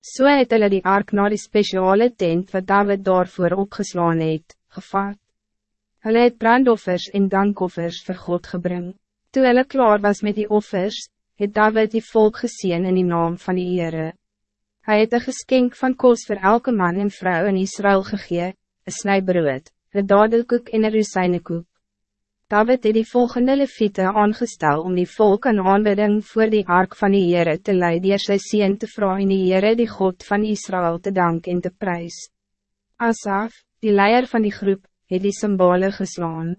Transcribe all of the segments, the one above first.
So het hulle die ark na die speciale tent wat David daarvoor opgeslaan het, gevat. Hulle het brandoffers en dankoffers vir God gebring. Toe hulle klaar was met die offers, het David die volk gezien in die naam van die Heere. Hij het een geskenk van koos voor elke man en vrouw in Israël gegee, een snijbrood, een dadelkoek en een rusijnekoek. David het die volgende leviete aangestel om die volk aan aanbidding voor die ark van die Heere te leiden die sy sien te vragen in die Heere die God van Israël te dank en te prijs. Asaf, die leier van die groep, het die symbole geslaan.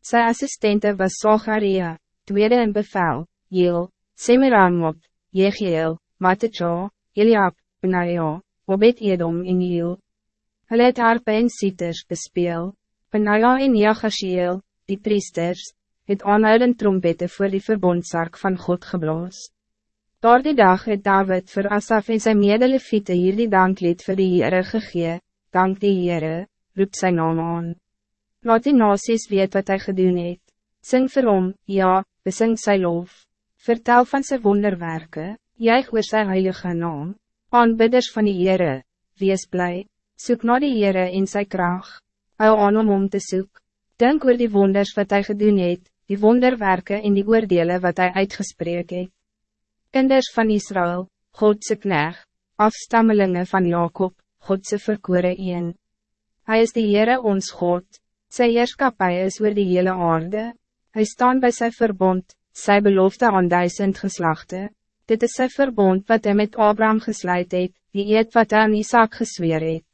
Sy assistente was Zacharia, tweede in bevel, Jeel, Semiramot, Jegiel, Mattecha, Eliab, Benaja, Obed Edom en Jeel. Hulle het harpe en sieters bespeel, Benaja en Jagashiel, die priesters, het aanhoudend trompette voor die verbondsark van God geblaas. Door die dag het David voor Asaf en sy medeleviete hier die danklied vir die Heere gegee, dank die Heere, roep sy naam aan. Laat die nasies weet wat hij gedoen het. Sing vir hom, ja, besing sy lof. Vertel van sy wonderwerke, juig oor sy heilige naam. Aanbidders van die Heere, wees blij, soek na die Heere in sy kracht. Hou aan om om te soek. Denk oor die wonders wat hij gedoen het, die wonderwerken en die oordelen wat hij uitgesprek het. Kinders van Israël, Godse knecht, afstammelingen van Jacob, Godse verkore een. Hij is de Heere ons God, sy heerskapie is oor die hele aarde, Hij staan bij zijn verbond, sy belofte aan duisend geslachten. Dit is zijn verbond wat hij met Abraham gesluit het, die eet wat hy aan Isaac gesweer het.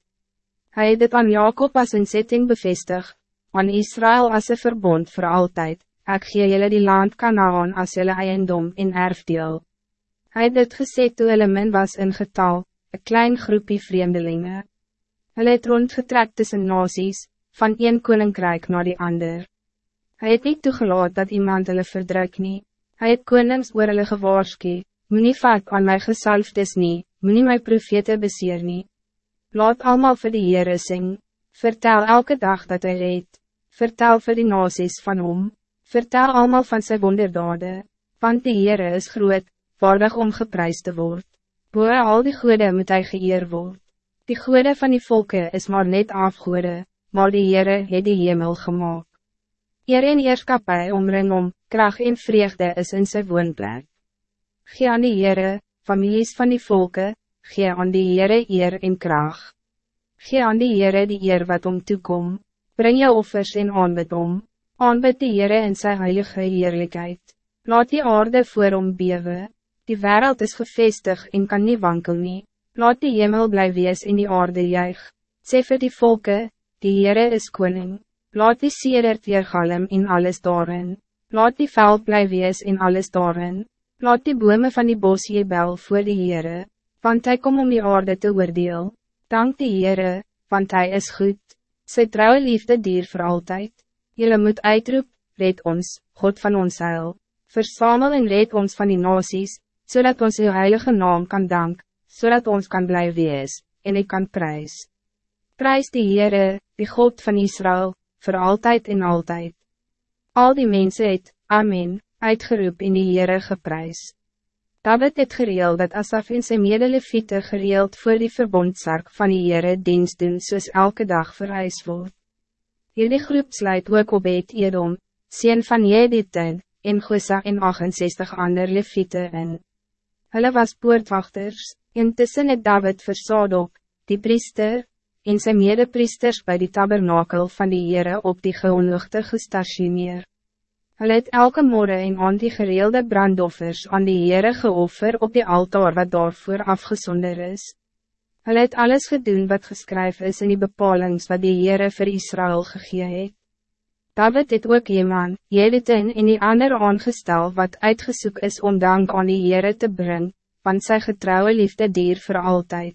Hy het dit aan Jacob as een setting bevestig, aan Israël als een verbond voor altijd, ek gee jylle die land Kanaan as jylle eiendom in erfdeel. Hij het dit gesê toe hulle min was in getal, een klein groepie vreemdelingen. Hulle het rondgetrek tussen nasies, van een koninkrijk naar die ander. Hij het niet toegelaat dat iemand hulle verdruk nie, hy het konings oor hulle gewaarski, moet nie vaak aan my gesalfd is nie, moet nie my profete beseer nie. Laat allemaal vir die Heere sing, vertel elke dag dat hij reed. Vertel voor die nasies van hom, vertel allemaal van zijn wonderdade, want die Heere is groot, waardig om geprijs te word. Boe al die goede moet hy geëer word. Die goede van die volken is maar net afgoede, maar die Heere het die hemel gemaakt. Eer en eerskapie omring om, kracht en vreugde is in sy woonplek. Gee aan die Heere, families van die volken, gee aan die Heere eer en kracht. Gee aan die Heere die eer wat om toekom. Breng je offers en aanbid om, aanbid die Heere in sy heilige heerlijkheid. Laat die aarde voor hom bewe, die wereld is gevestig en kan niet wankel nie. Laat die hemel bly wees in die aarde juig. Sê vir die volken, die Heere is koning. Laat die sedert weergalm in alles daarin. Laat die veld bly wees in alles daarin. Laat die bome van die bos jebel voor die Heere, want hij kom om die aarde te oordeel. Dank die Heere, want hij is goed. Sy trouwe liefde dier voor altijd. Jullie moet uitroep, red ons, God van ons heil. Versamel en red ons van die nasies, zodat ons uw heilige naam kan dank, zodat ons kan blijven wees, en ik kan prijs. Prijs die Heere, die God van Israël, voor altijd en altijd. Al die mensen het, Amen, uitgeroep in die Heere geprijs. David het gereeld dat Asaf en sy medeleviete gereeld voor die verbondsark van die Heere dienst doen soos elke dag vereis word. Hierdie groep sluit ook op het Edom, sien van Jediten, en Gosa en 68 ander leviete in. Hulle was poortwachters, intussen het David vir Sadok, die priester, en sy medepriesters bij die tabernakel van die Heere op die geonluchte gestationeer. Hulle het elke morgen en aan die gereelde brandoffers aan die Heere geoffer op die altaar wat daarvoor afgezonder is. Hulle het alles gedoen wat geschreven is in die bepalings wat die Heere vir Israël gegee het. David het ook Jeman, Jediten en die ander aangestel wat uitgezoek is om dank aan die Heere te brengen, want sy getrouwe liefde dier voor altijd.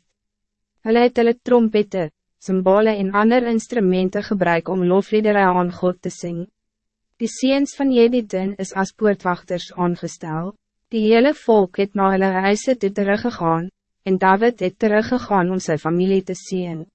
Hulle het hulle trompette, symbole en ander instrumenten gebruik om lofliedere aan God te zingen. Die seens van Jedidin is als poortwachters aangestel. Die hele volk het na hulle huise toe teruggegaan, en David het teruggegaan om zijn familie te zien.